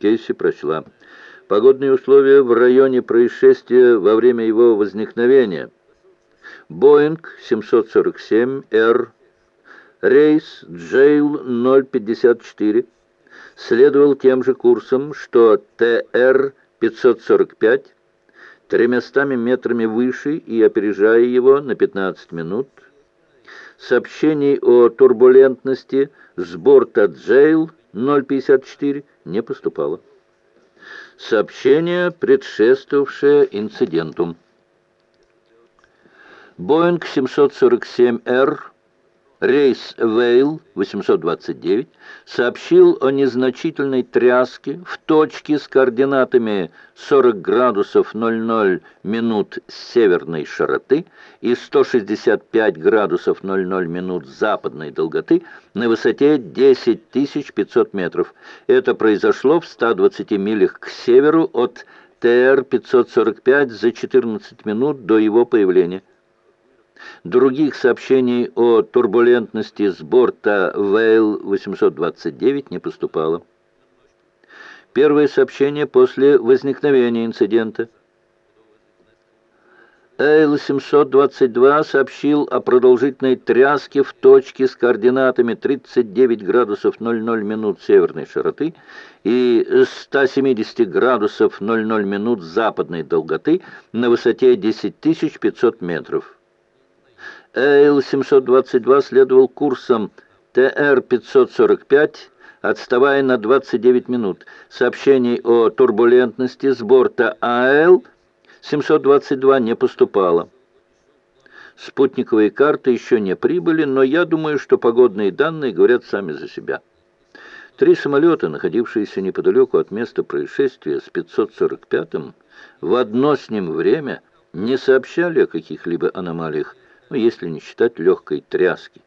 Кейси прочла. Погодные условия в районе происшествия во время его возникновения. Боинг 747-Р, рейс Джейл 054, следовал тем же курсом, что ТР-545, тремястами метрами выше и опережая его на 15 минут. Сообщений о турбулентности с борта Джейл 054 не поступало. Сообщение, предшествовавшее инциденту. Боинг 747-Р Рейс Вейл 829 сообщил о незначительной тряске в точке с координатами 40 градусов 00 минут северной широты и 165 градусов 00 минут западной долготы на высоте 10 500 метров. Это произошло в 120 милях к северу от ТР-545 за 14 минут до его появления. Других сообщений о турбулентности с борта Вейл-829 не поступало. Первое сообщение после возникновения инцидента. Эйл-722 сообщил о продолжительной тряске в точке с координатами 39 градусов 00 минут северной широты и 170 градусов 00 минут западной долготы на высоте 10 500 метров. Эйл-722 следовал курсом ТР-545, отставая на 29 минут. Сообщений о турбулентности с борта АЛ-722 не поступало. Спутниковые карты еще не прибыли, но я думаю, что погодные данные говорят сами за себя. Три самолета, находившиеся неподалеку от места происшествия с 545-м, в одно с ним время не сообщали о каких-либо аномалиях, ну, если не считать легкой тряски.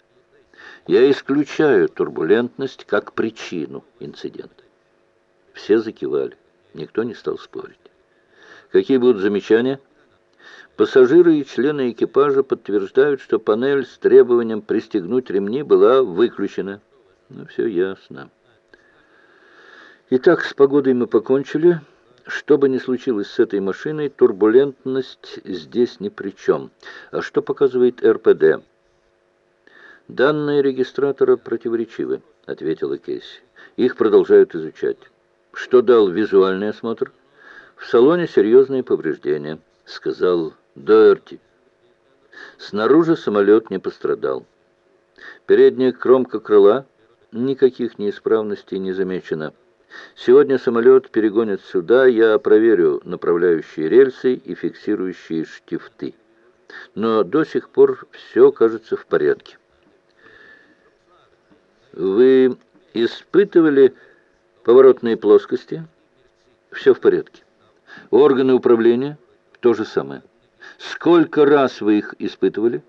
Я исключаю турбулентность как причину инцидента. Все закивали, никто не стал спорить. Какие будут замечания? Пассажиры и члены экипажа подтверждают, что панель с требованием пристегнуть ремни была выключена. Ну, все ясно. Итак, с погодой мы покончили. Что бы ни случилось с этой машиной, турбулентность здесь ни при чем. А что показывает РПД? «Данные регистратора противоречивы», — ответила Кейси. «Их продолжают изучать». «Что дал визуальный осмотр?» «В салоне серьезные повреждения», — сказал Доерти. Снаружи самолет не пострадал. Передняя кромка крыла, никаких неисправностей не замечено. Сегодня самолет перегонят сюда, я проверю направляющие рельсы и фиксирующие штифты. Но до сих пор все кажется в порядке. Вы испытывали поворотные плоскости? Все в порядке. Органы управления? То же самое. Сколько раз вы их испытывали?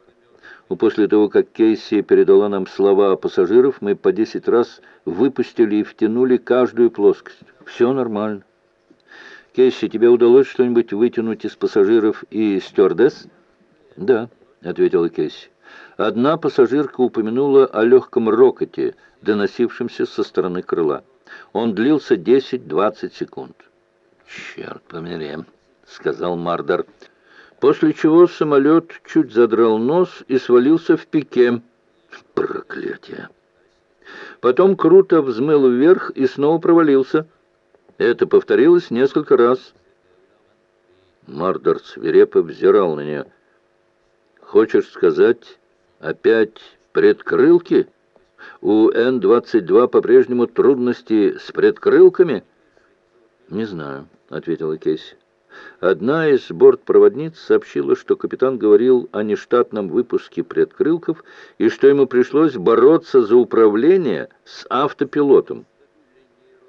После того, как Кейси передала нам слова пассажиров, мы по десять раз выпустили и втянули каждую плоскость. Все нормально. Кейси, тебе удалось что-нибудь вытянуть из пассажиров и стюардесс? Да, ответила Кейси. Одна пассажирка упомянула о легком рокоте, доносившемся со стороны крыла. Он длился 10-20 секунд. «Черт помери», — сказал Мардар после чего самолет чуть задрал нос и свалился в пике. Проклятие! Потом круто взмыл вверх и снова провалился. Это повторилось несколько раз. Мардер свирепо взирал на нее. «Хочешь сказать, опять предкрылки? У Н-22 по-прежнему трудности с предкрылками?» «Не знаю», — ответила Кейси. Одна из бортпроводниц сообщила, что капитан говорил о нештатном выпуске предкрылков и что ему пришлось бороться за управление с автопилотом.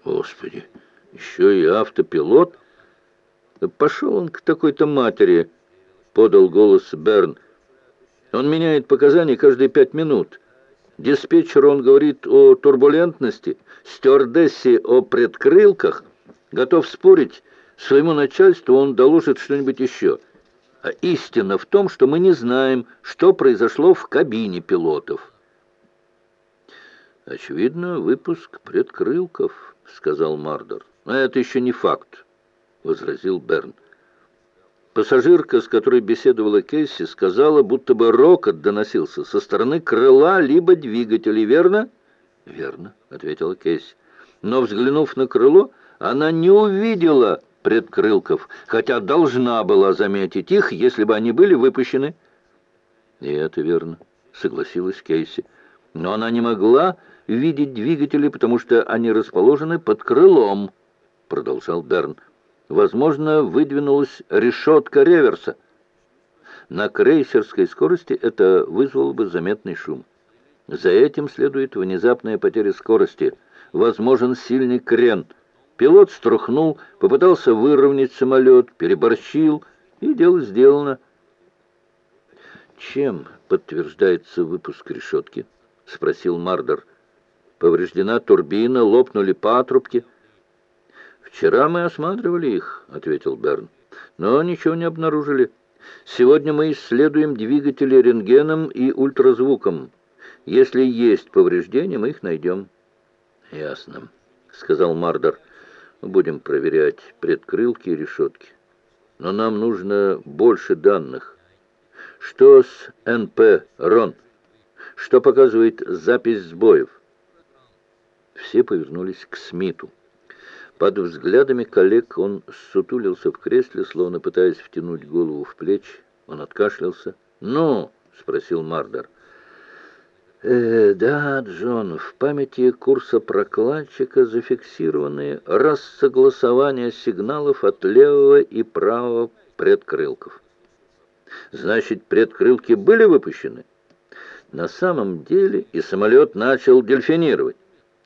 Господи, еще и автопилот? Пошел он к такой-то матери, подал голос Берн. Он меняет показания каждые пять минут. Диспетчер он говорит о турбулентности, стюардессе о предкрылках, готов спорить, Своему начальству он доложит что-нибудь еще. А истина в том, что мы не знаем, что произошло в кабине пилотов. «Очевидно, выпуск предкрылков», — сказал Мардер. Но это еще не факт, возразил Берн. Пассажирка, с которой беседовала Кейси, сказала, будто бы рокот доносился со стороны крыла либо двигателей, верно? Верно, ответила Кейси. Но, взглянув на крыло, она не увидела предкрылков, хотя должна была заметить их, если бы они были выпущены. И это верно, согласилась Кейси. Но она не могла видеть двигатели, потому что они расположены под крылом, продолжал Берн. Возможно, выдвинулась решетка реверса. На крейсерской скорости это вызвало бы заметный шум. За этим следует внезапная потеря скорости, возможен сильный крен. Пилот струхнул, попытался выровнять самолет, переборщил, и дело сделано. «Чем подтверждается выпуск решетки?» — спросил Мардер. «Повреждена турбина, лопнули патрубки». «Вчера мы осматривали их», — ответил Берн, — «но ничего не обнаружили. Сегодня мы исследуем двигатели рентгеном и ультразвуком. Если есть повреждения, мы их найдем». «Ясно», — сказал Мардер. «Будем проверять предкрылки и решетки. Но нам нужно больше данных. Что с НП РОН? Что показывает запись сбоев?» Все повернулись к Смиту. Под взглядами коллег он сутулился в кресле, словно пытаясь втянуть голову в плечи. Он откашлялся. «Ну?» — спросил Мардер. «Э, «Да, Джон, в памяти курса прокладчика зафиксированы рассогласования сигналов от левого и правого предкрылков». «Значит, предкрылки были выпущены?» На самом деле и самолет начал дельфинировать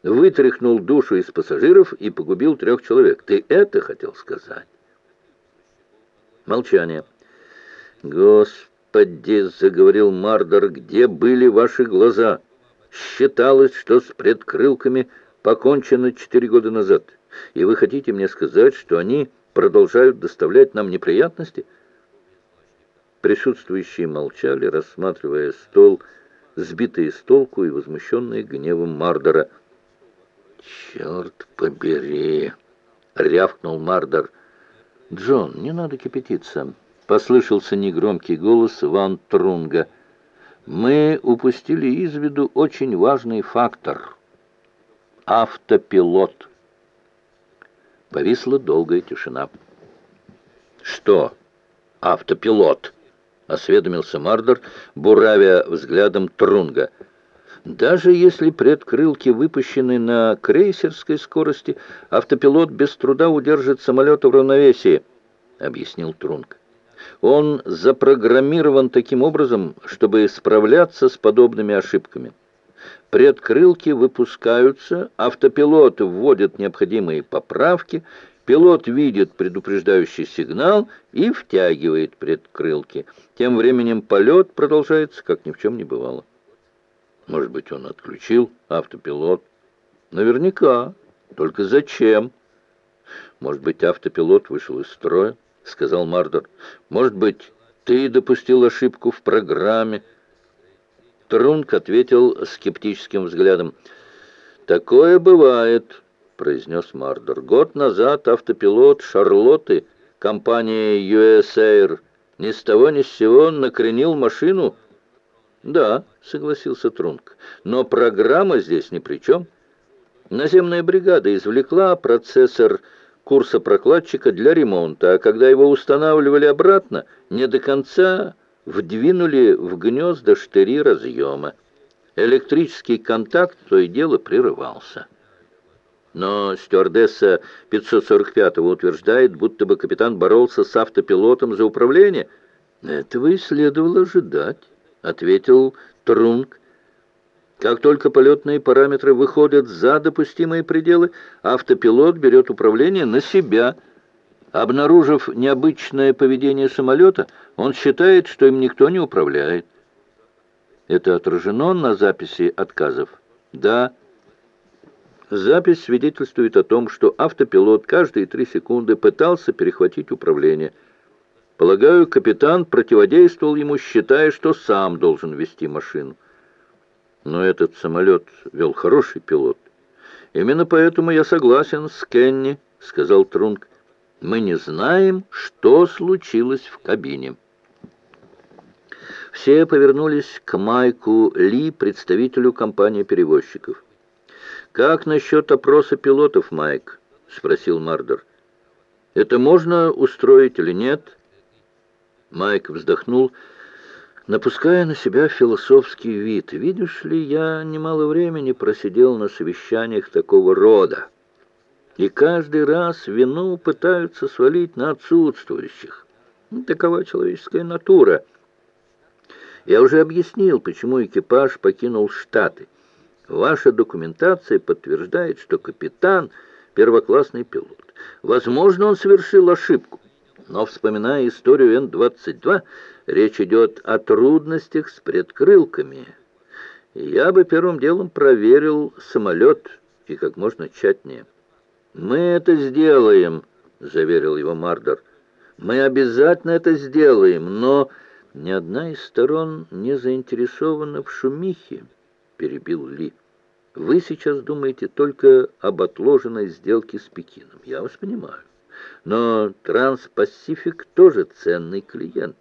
вытряхнул душу из пассажиров и погубил трех человек. Ты это хотел сказать? Молчание. «Господи!» — заговорил Мардер. «Где были ваши глаза? Считалось, что с предкрылками покончено четыре года назад. И вы хотите мне сказать, что они продолжают доставлять нам неприятности?» Присутствующие молчали, рассматривая стол, сбитые с толку и возмущенные гневом Мардера — «Черт побери!» — рявкнул Мардер. «Джон, не надо кипятиться!» — послышался негромкий голос Ван Трунга. «Мы упустили из виду очень важный фактор — автопилот». Повисла долгая тишина. «Что автопилот?» — осведомился Мардер, буравя взглядом Трунга — даже если предкрылки выпущены на крейсерской скорости, автопилот без труда удержит самолет в равновесии, объяснил Трунг. Он запрограммирован таким образом, чтобы справляться с подобными ошибками. Предкрылки выпускаются, автопилот вводит необходимые поправки, пилот видит предупреждающий сигнал и втягивает предкрылки. Тем временем полет продолжается, как ни в чем не бывало. Может быть, он отключил автопилот? Наверняка. Только зачем? Может быть, автопилот вышел из строя, сказал Мардер. Может быть, ты допустил ошибку в программе? Трунк ответил скептическим взглядом. «Такое бывает», — произнес Мардер. «Год назад автопилот Шарлотты, компания US Air, ни с того ни с сего накренил машину, «Да», — согласился Трунк, — «но программа здесь ни при чем. Наземная бригада извлекла процессор курса прокладчика для ремонта, а когда его устанавливали обратно, не до конца вдвинули в гнезда штыри разъема. Электрический контакт то и дело прерывался». Но стюардесса 545-го утверждает, будто бы капитан боролся с автопилотом за управление. Этого и следовало ожидать ответил Трунг. Как только полетные параметры выходят за допустимые пределы, автопилот берет управление на себя. Обнаружив необычное поведение самолета, он считает, что им никто не управляет. Это отражено на записи отказов? Да. Запись свидетельствует о том, что автопилот каждые три секунды пытался перехватить управление – Полагаю, капитан противодействовал ему, считая, что сам должен вести машину. Но этот самолет вел хороший пилот. Именно поэтому я согласен с Кенни, — сказал Трунг. «Мы не знаем, что случилось в кабине». Все повернулись к Майку Ли, представителю компании перевозчиков. «Как насчет опроса пилотов, Майк?» — спросил Мардер. «Это можно устроить или нет?» Майк вздохнул, напуская на себя философский вид. «Видишь ли, я немало времени просидел на совещаниях такого рода, и каждый раз вину пытаются свалить на отсутствующих. Такова человеческая натура». Я уже объяснил, почему экипаж покинул Штаты. Ваша документация подтверждает, что капитан — первоклассный пилот. Возможно, он совершил ошибку. Но, вспоминая историю Н-22, речь идет о трудностях с предкрылками. Я бы первым делом проверил самолет и как можно тщательнее. «Мы это сделаем», — заверил его Мардер. «Мы обязательно это сделаем, но...» «Ни одна из сторон не заинтересована в шумихе», — перебил Ли. «Вы сейчас думаете только об отложенной сделке с Пекином. Я вас понимаю. Но Транспасифик тоже ценный клиент.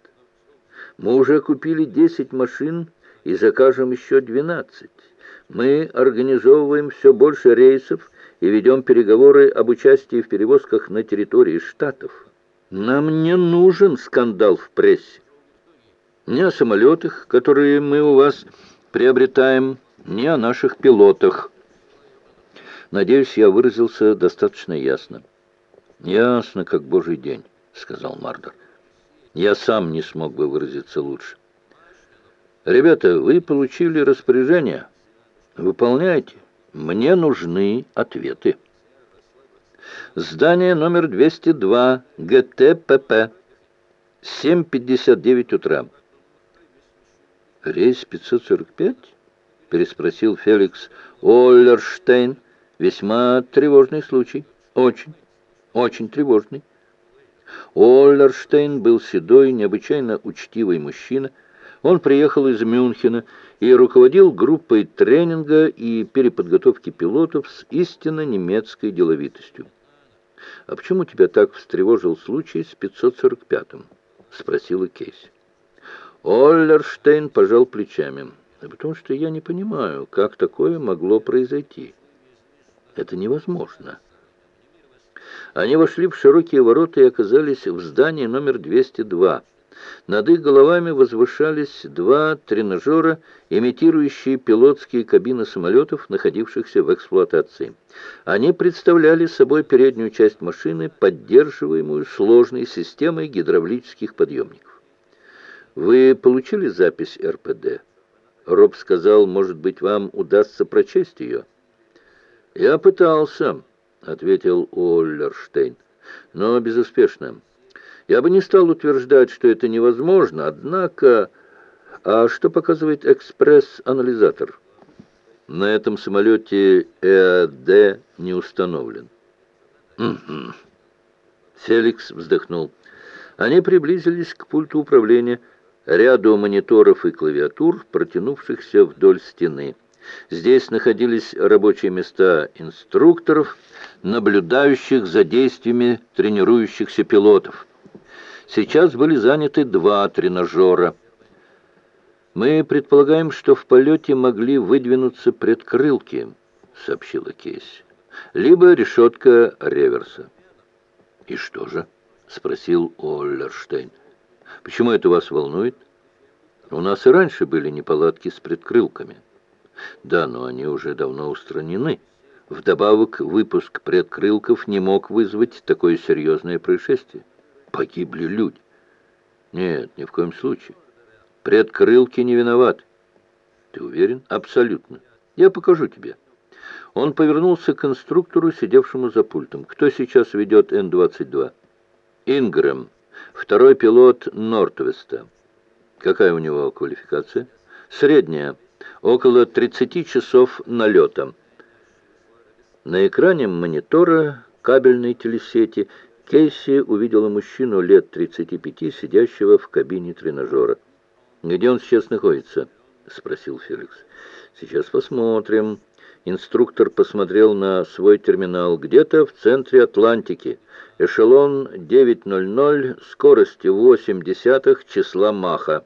Мы уже купили 10 машин и закажем еще 12. Мы организовываем все больше рейсов и ведем переговоры об участии в перевозках на территории Штатов. Нам не нужен скандал в прессе ни о самолетах, которые мы у вас приобретаем, ни о наших пилотах. Надеюсь, я выразился достаточно ясно. «Ясно, как божий день», — сказал Мардер. «Я сам не смог бы выразиться лучше». «Ребята, вы получили распоряжение. Выполняйте. Мне нужны ответы». Здание номер 202, ГТПП, 7.59 утра. «Рейс 545?» — переспросил Феликс Оллерштейн. «Весьма тревожный случай. Очень, очень тревожный». Оллерштейн был седой, необычайно учтивый мужчина. Он приехал из Мюнхена и руководил группой тренинга и переподготовки пилотов с истинно немецкой деловитостью. «А почему тебя так встревожил случай с 545-м?» — спросила Кейси. Оллерштейн пожал плечами. «Потому что я не понимаю, как такое могло произойти. Это невозможно». Они вошли в широкие ворота и оказались в здании номер 202. Над их головами возвышались два тренажера, имитирующие пилотские кабины самолетов, находившихся в эксплуатации. Они представляли собой переднюю часть машины, поддерживаемую сложной системой гидравлических подъемников. Вы получили запись РПД? Роб сказал, может быть, вам удастся прочесть ее. Я пытался, ответил Оллерштейн, но безуспешно. Я бы не стал утверждать, что это невозможно, однако... А что показывает экспресс-анализатор? На этом самолете ЭАД не установлен. Угу. Феликс вздохнул. Они приблизились к пульту управления, ряду мониторов и клавиатур, протянувшихся вдоль стены. Здесь находились рабочие места инструкторов, наблюдающих за действиями тренирующихся пилотов. Сейчас были заняты два тренажера. «Мы предполагаем, что в полете могли выдвинуться предкрылки», — сообщила Кейси, «либо решетка реверса». «И что же?» — спросил Оллерштейн. Почему это вас волнует? У нас и раньше были неполадки с предкрылками. Да, но они уже давно устранены. Вдобавок, выпуск предкрылков не мог вызвать такое серьезное происшествие. Погибли люди. Нет, ни в коем случае. Предкрылки не виноваты. Ты уверен? Абсолютно. Я покажу тебе. Он повернулся к конструктору, сидевшему за пультом. Кто сейчас ведет Н-22? Ингрэм второй пилот Нортвеста. Какая у него квалификация? Средняя, около 30 часов налета. На экране монитора кабельной телесети Кейси увидела мужчину лет 35, сидящего в кабине тренажера. «Где он сейчас находится?» — спросил Феликс. «Сейчас посмотрим. Инструктор посмотрел на свой терминал. Где-то в центре Атлантики. Эшелон 9.00, скорости 0,8 числа Маха.